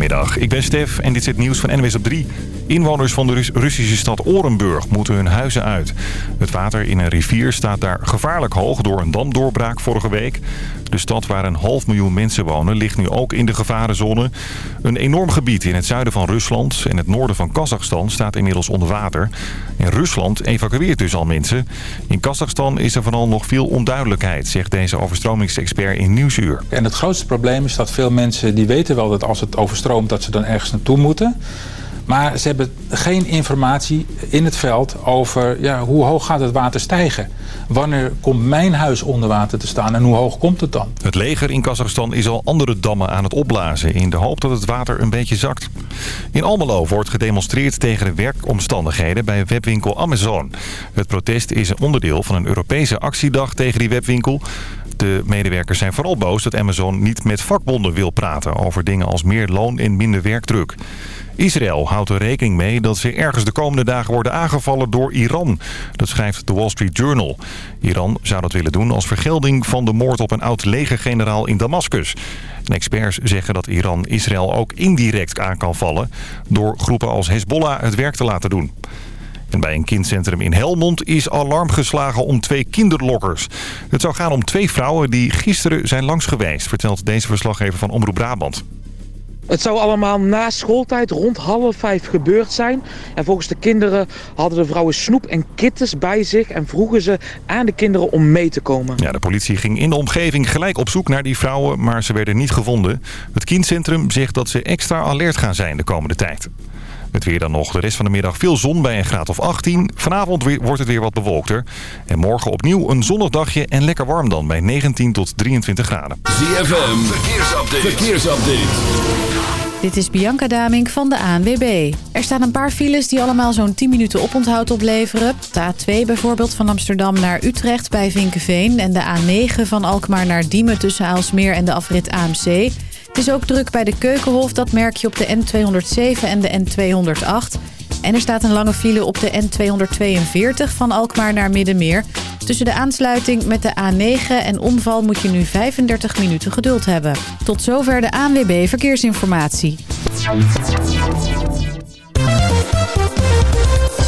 Goedemiddag, ik ben Stef en dit is het nieuws van NWS op 3. Inwoners van de Russische stad Orenburg moeten hun huizen uit. Het water in een rivier staat daar gevaarlijk hoog door een damdoorbraak vorige week. De stad waar een half miljoen mensen wonen ligt nu ook in de gevarenzone. Een enorm gebied in het zuiden van Rusland en het noorden van Kazachstan staat inmiddels onder water. En Rusland evacueert dus al mensen. In Kazachstan is er vooral nog veel onduidelijkheid, zegt deze overstromingsexpert in Nieuwsuur. En het grootste probleem is dat veel mensen die weten wel dat als het overstroomt dat ze dan ergens naartoe moeten. Maar ze hebben geen informatie in het veld over ja, hoe hoog gaat het water stijgen. Wanneer komt mijn huis onder water te staan en hoe hoog komt het dan? Het leger in Kazachstan is al andere dammen aan het opblazen... in de hoop dat het water een beetje zakt. In Almelo wordt gedemonstreerd tegen de werkomstandigheden bij webwinkel Amazon. Het protest is een onderdeel van een Europese actiedag tegen die webwinkel... De medewerkers zijn vooral boos dat Amazon niet met vakbonden wil praten... over dingen als meer loon en minder werkdruk. Israël houdt er rekening mee dat ze ergens de komende dagen worden aangevallen door Iran. Dat schrijft de Wall Street Journal. Iran zou dat willen doen als vergelding van de moord op een oud legergeneraal in Damascus. experts zeggen dat Iran Israël ook indirect aan kan vallen... door groepen als Hezbollah het werk te laten doen. En bij een kindcentrum in Helmond is alarm geslagen om twee kinderlokkers. Het zou gaan om twee vrouwen die gisteren zijn langs geweest, vertelt deze verslaggever van Omroep Brabant. Het zou allemaal na schooltijd rond half vijf gebeurd zijn. En volgens de kinderen hadden de vrouwen snoep en kittens bij zich... en vroegen ze aan de kinderen om mee te komen. Ja, de politie ging in de omgeving gelijk op zoek naar die vrouwen... maar ze werden niet gevonden. Het kindcentrum zegt dat ze extra alert gaan zijn de komende tijd. Met weer dan nog de rest van de middag veel zon bij een graad of 18. Vanavond wordt het weer wat bewolkter. En morgen opnieuw een zonnig dagje en lekker warm dan bij 19 tot 23 graden. ZFM, verkeersupdate. verkeersupdate. Dit is Bianca Damink van de ANWB. Er staan een paar files die allemaal zo'n 10 minuten oponthoud opleveren. De A2 bijvoorbeeld van Amsterdam naar Utrecht bij Vinkenveen... en de A9 van Alkmaar naar Diemen tussen Aalsmeer en de afrit AMC... Is ook druk bij de Keukenhof, dat merk je op de N207 en de N208. En er staat een lange file op de N242 van Alkmaar naar Middenmeer. Tussen de aansluiting met de A9 en omval moet je nu 35 minuten geduld hebben. Tot zover de ANWB Verkeersinformatie.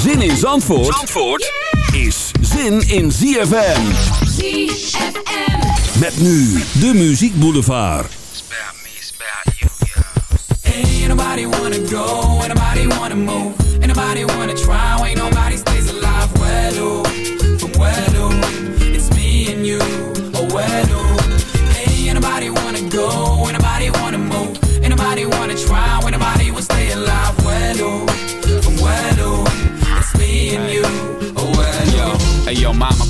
Zin in Zandvoort, Zandvoort is zin in ZFM. ZFM. Met nu de Muziek Boulevard. Ain't nobody wanna go, ain't nobody wanna move, ain't nobody wanna try, ain't nobody stays alive. Well, oh, from well, oh, it's me and you, oh well, oh. Hey yo, mama,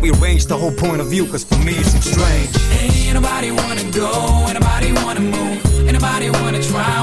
We arrange the whole point of view, cause for me it's strange. Ain't nobody wanna go, ain't nobody wanna move, ain't nobody wanna try,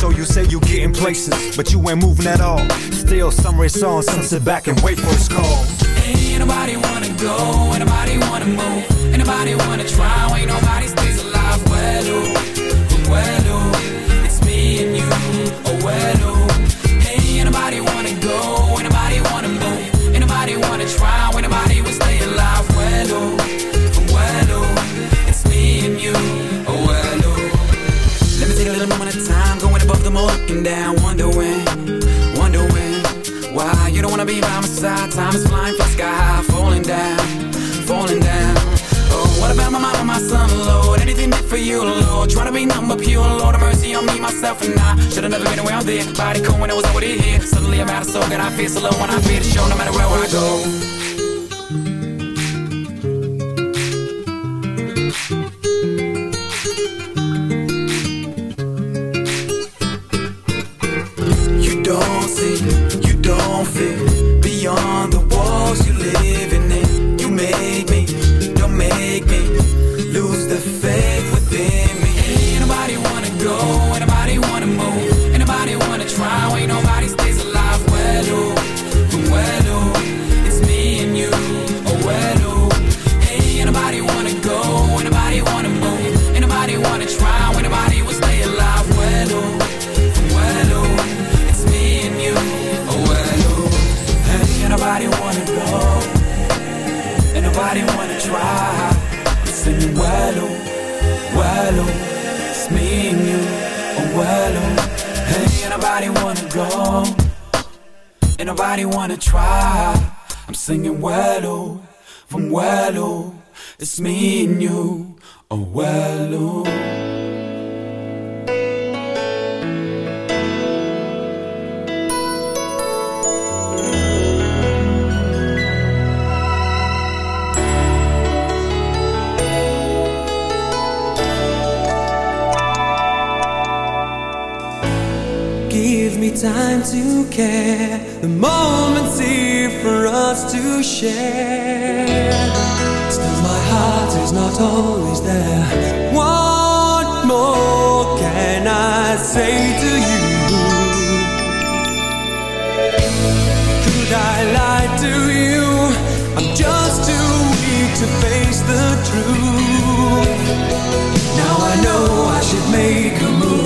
So you say you getting places, but you ain't moving at all. Still, some race on, some sit back and wait for its call. Ain't nobody wanna go, ain't nobody wanna move, ain't nobody wanna try, ain't nobody stays alive. Well, well, it's me and you, oh well. side, time is flying, fly sky high, falling down, falling down. Oh, what about my mind and my son, Lord? Anything did for you, Lord? Trying to be nothing but pure, Lord, have mercy on me, myself, and I. Should've never been away out there. Body cold when I was over here. Suddenly I'm out of soul, and I feel so low when I feel the show, no matter where I go. to face the truth. Now I know I should make a move.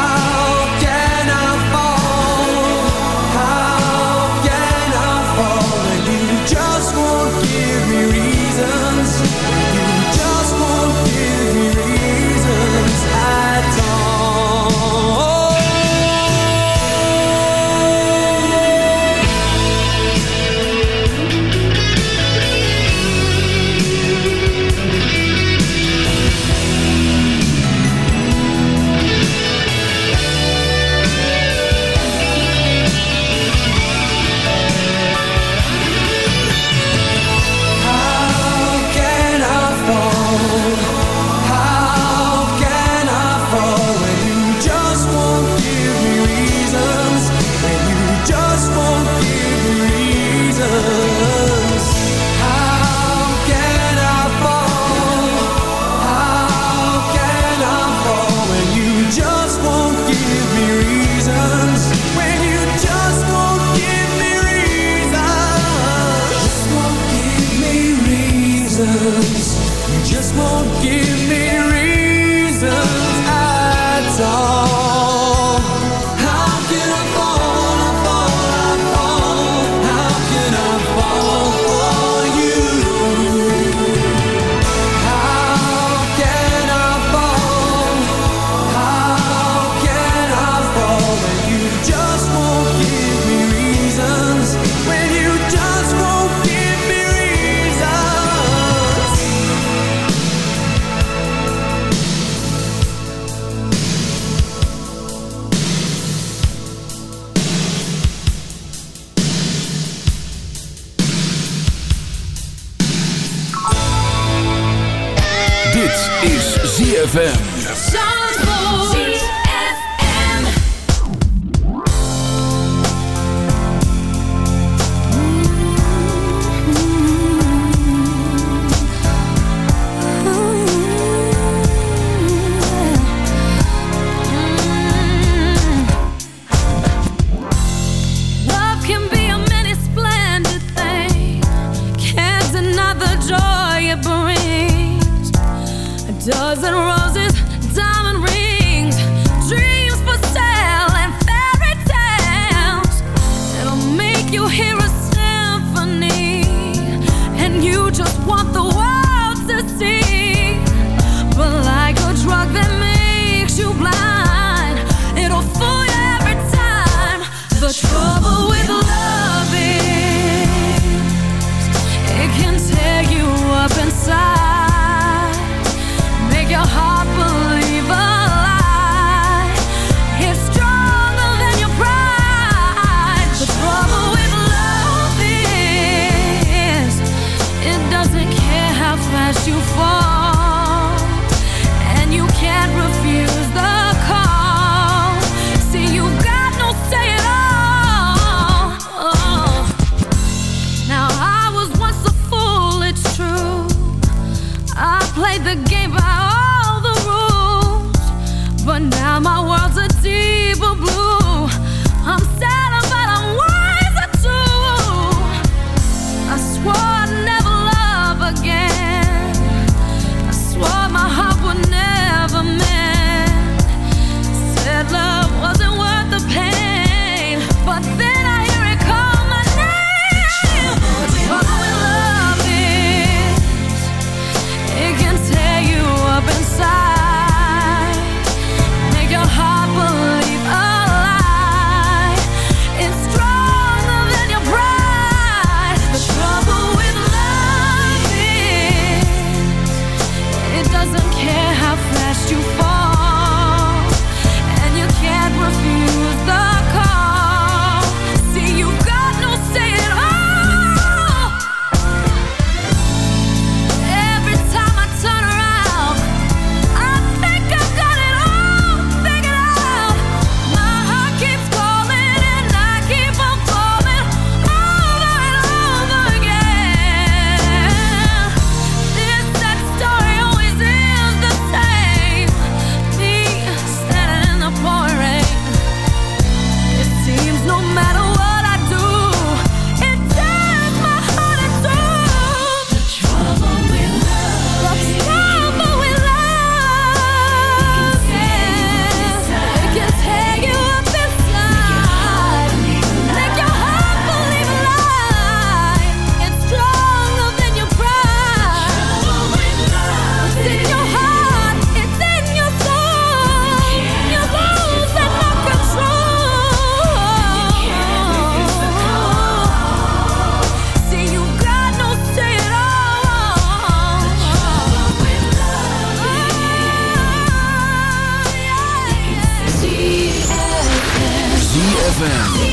ZFM.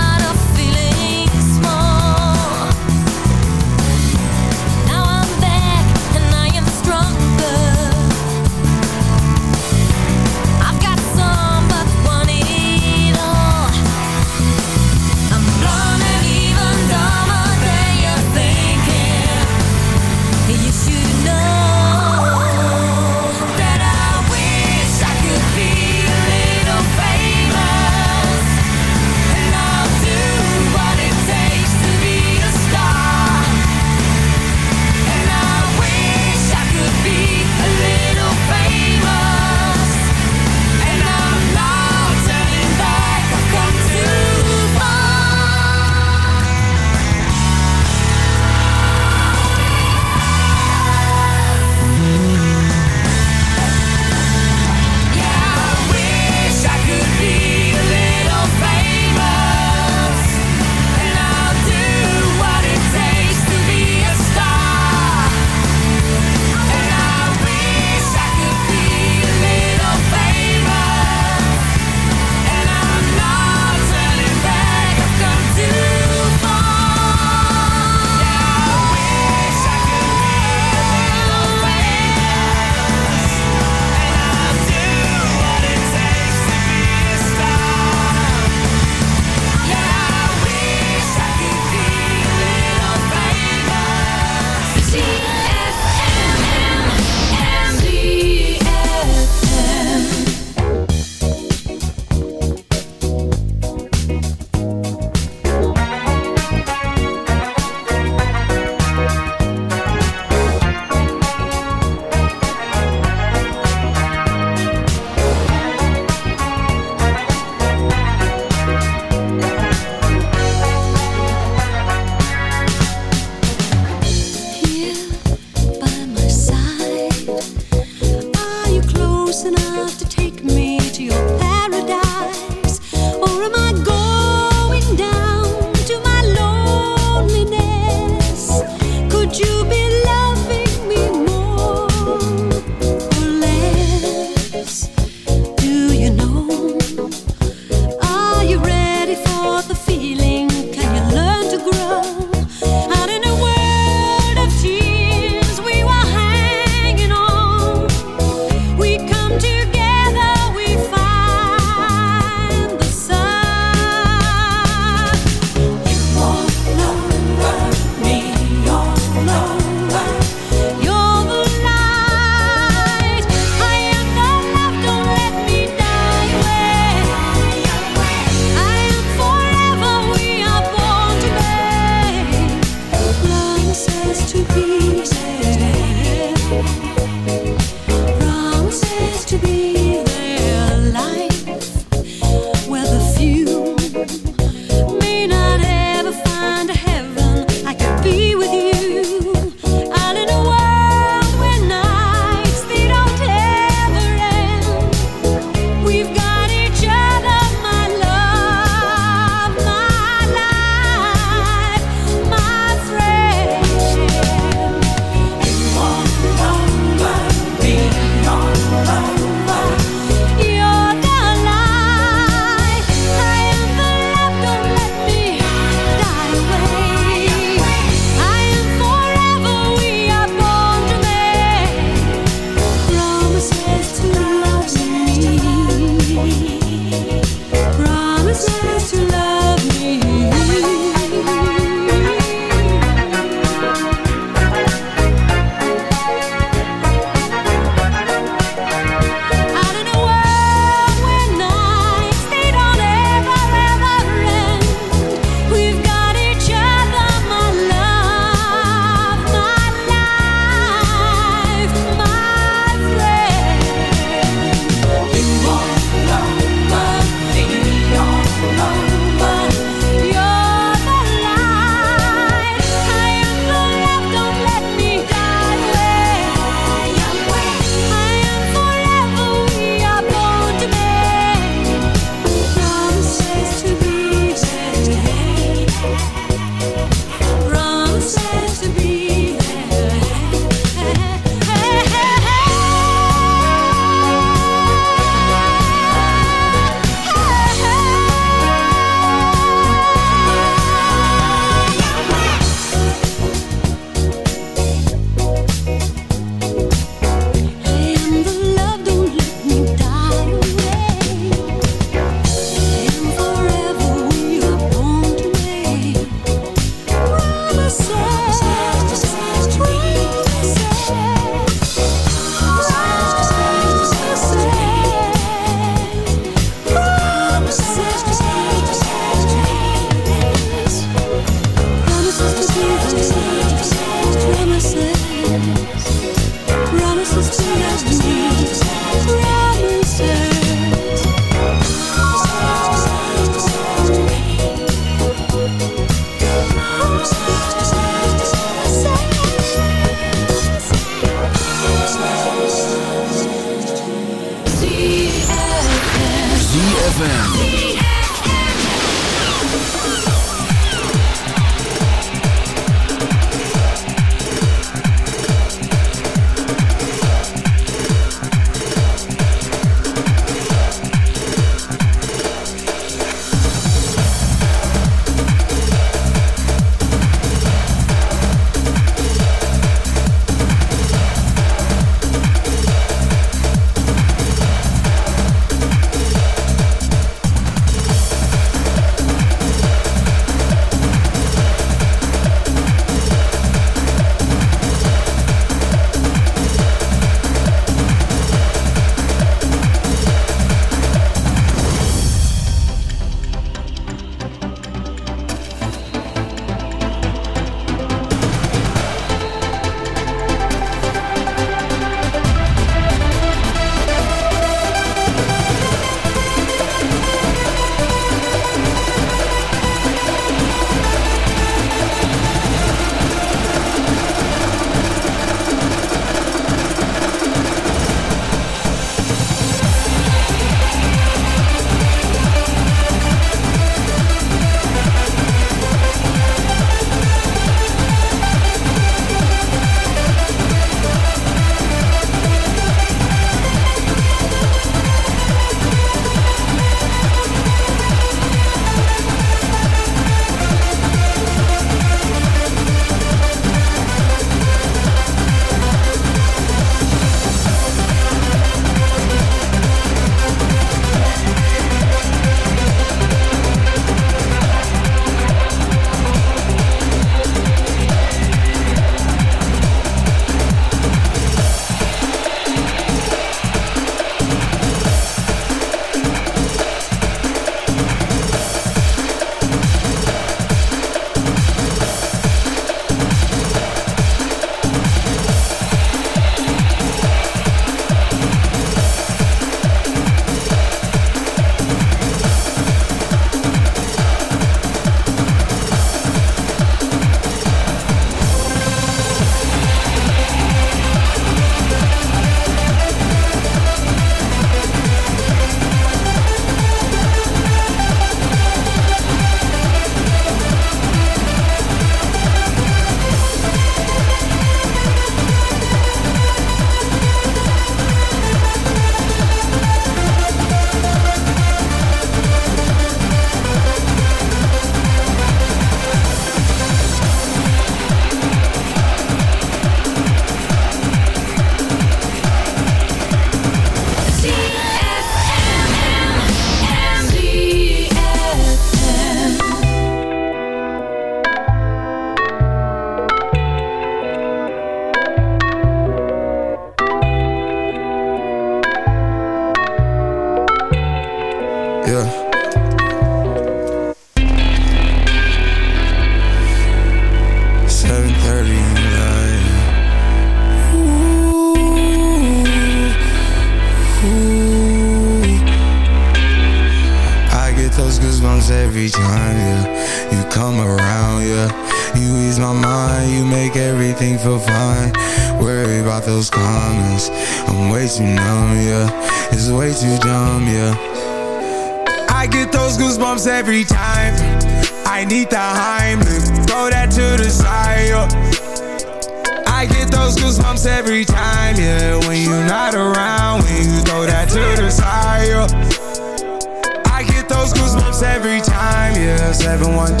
713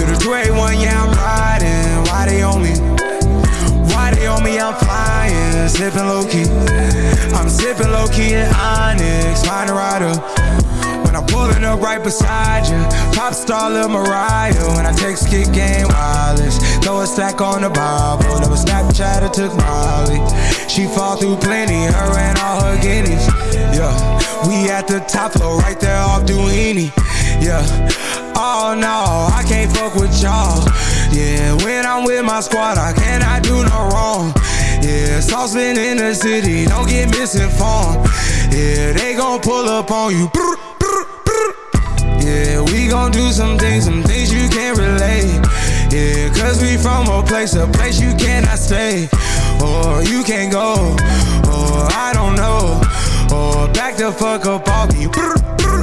through the 281, yeah, I'm riding. Why they on me? Why they on me? I'm flying, sipping low key. I'm sipping low key in Onyx, find a rider. When I'm pulling up right beside you, pop star Lil Mariah. When I text kick game wireless, throw a stack on the Bible. Never Snapchat or took Molly. She fall through plenty, her and all her guineas. Yeah, we at the top floor, right there off Duini. Yeah. No, I can't fuck with y'all. Yeah, when I'm with my squad, I cannot do no wrong. Yeah, saucepan in the city, don't get misinformed. Yeah, they gon' pull up on you. Brr, brr, brr. Yeah, we gon' do some things, some things you can't relate. Yeah, cause we from a place, a place you cannot stay. Or you can't go, or I don't know. Or back the fuck up off me. Brr, brr,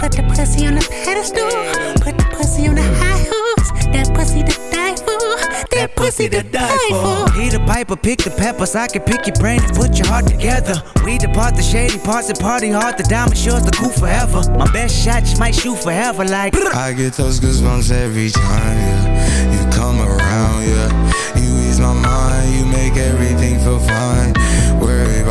Put the pussy on the pedestal. Put the pussy on the high horse. That pussy to die for. That pussy to die for. He the piper, pick the peppers. I can pick your brain and put your heart together. We depart the shady parts and party hard. The diamond sure the cool forever. My best shot just might shoot forever. Like I get those goosebumps every time, yeah.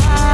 high.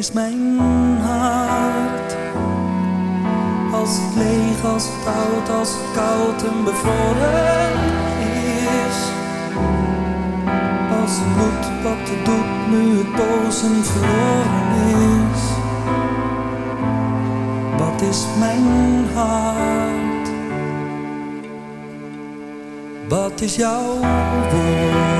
Is mijn hart? Als het leeg, als het oud, als het koud en bevroren is. Als het bloed wat het doet, nu het boos en verloren is. Wat is mijn hart? Wat is jouw woord?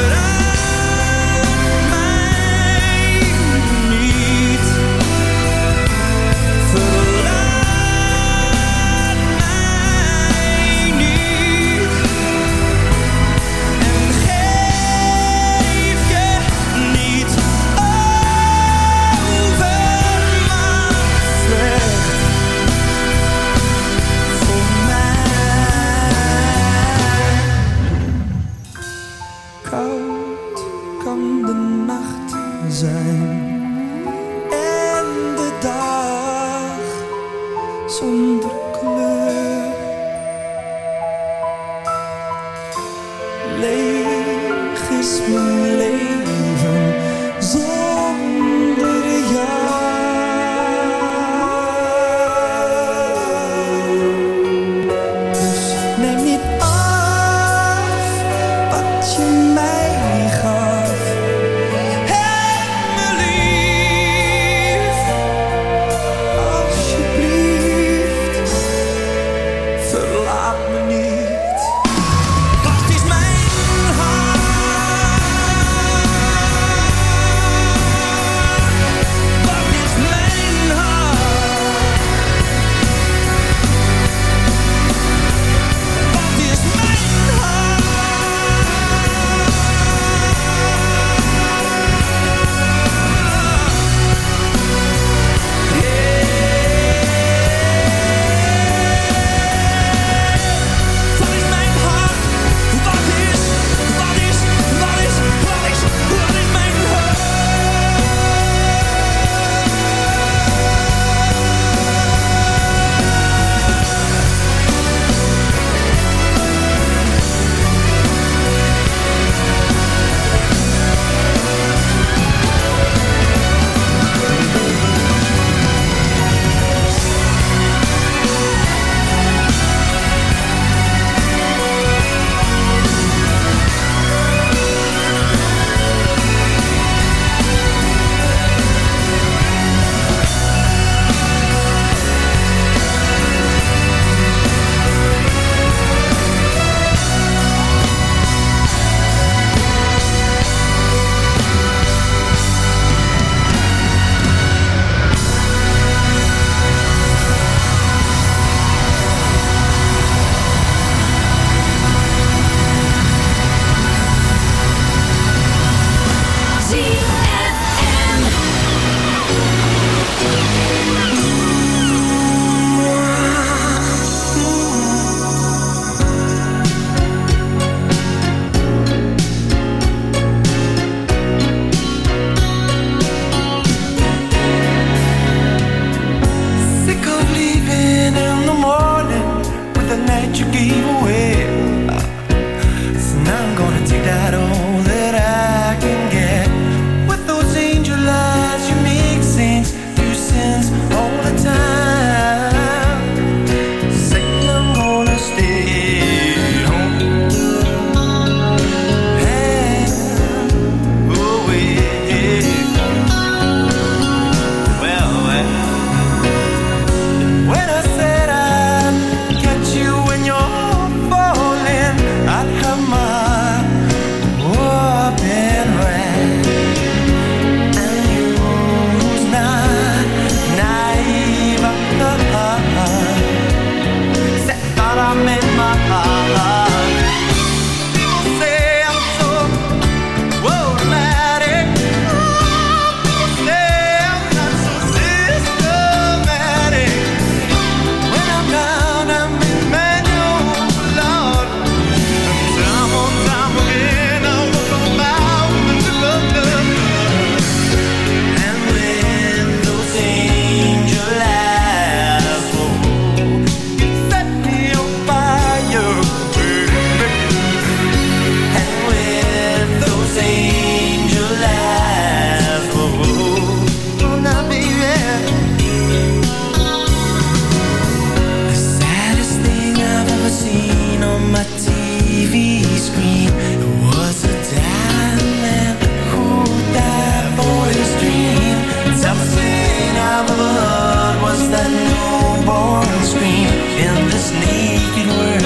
This naked.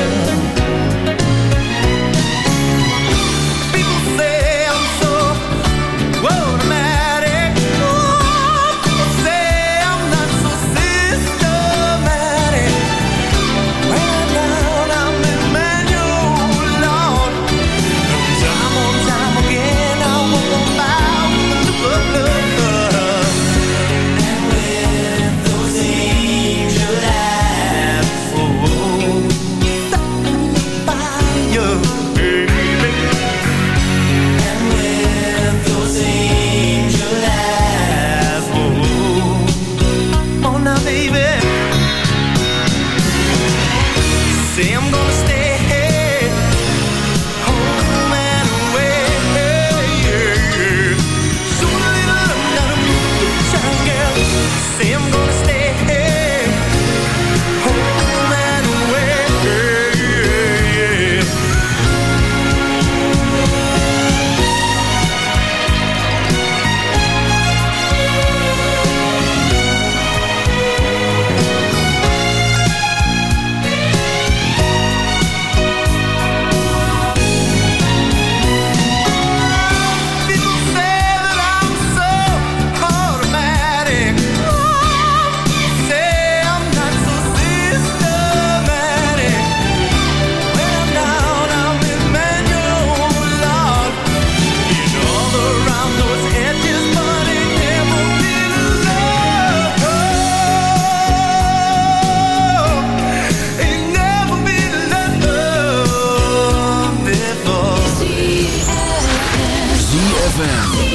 ZFM.